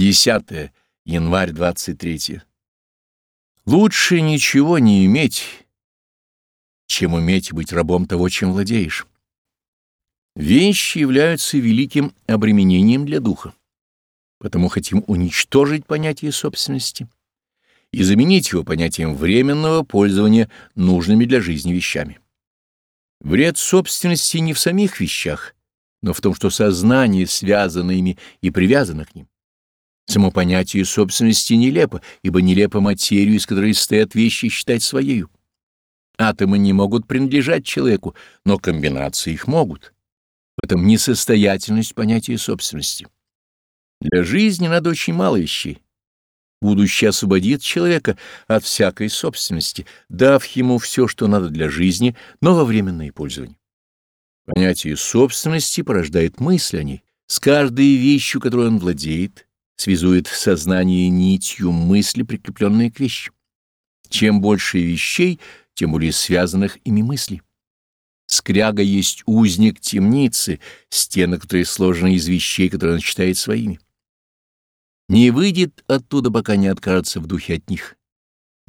10 январь 23 Лучше ничего не иметь, чем уметь быть рабом того, чем владеешь. Вещи являются великим обременением для духа, потому хотим уничтожить понятие собственности и заменить его понятием временного пользования нужными для жизни вещами. Вред собственности не в самих вещах, но в том, что сознание связано ими и привязано к ним. Само понятие собственности нелепо, ибо нелепо материю, из которой стоят вещи, считать своею. Атомы не могут принадлежать человеку, но комбинации их могут. В этом несостоятельность понятия собственности. Для жизни надо очень мало вещей. Будущее освободит человека от всякой собственности, дав ему все, что надо для жизни, но во временное пользование. Понятие собственности порождает мысль о ней. С каждой вещью, которой он владеет, связует сознание нитью мысли, прикрепленные к вещи. Чем больше вещей, тем более связанных ими мыслей. Скряга есть узник темницы, стены, которые сложены из вещей, которые он считает своими. Не выйдет оттуда, пока не откажется в духе от них.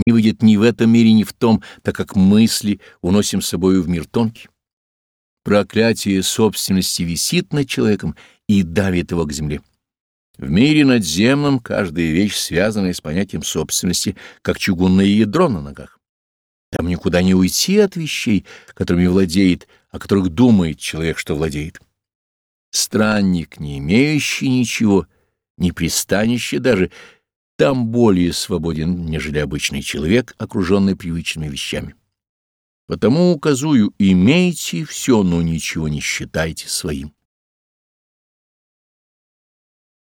Не выйдет ни в этом мире, ни в том, так как мысли уносим с собою в мир тонкий. Проклятие собственности висит над человеком и давит его к земле. В мире надземном каждая вещь, связанная с понятием собственности, как чугунное ядро на ногах. Там никуда не уйти от вещей, которыми владеет, о которых думает человек, что владеет. Странник, не имеющий ничего, не пристанище даже, там более свободен, нежели обычный человек, окруженный привычными вещами. Потому указую, имейте все, но ничего не считайте своим.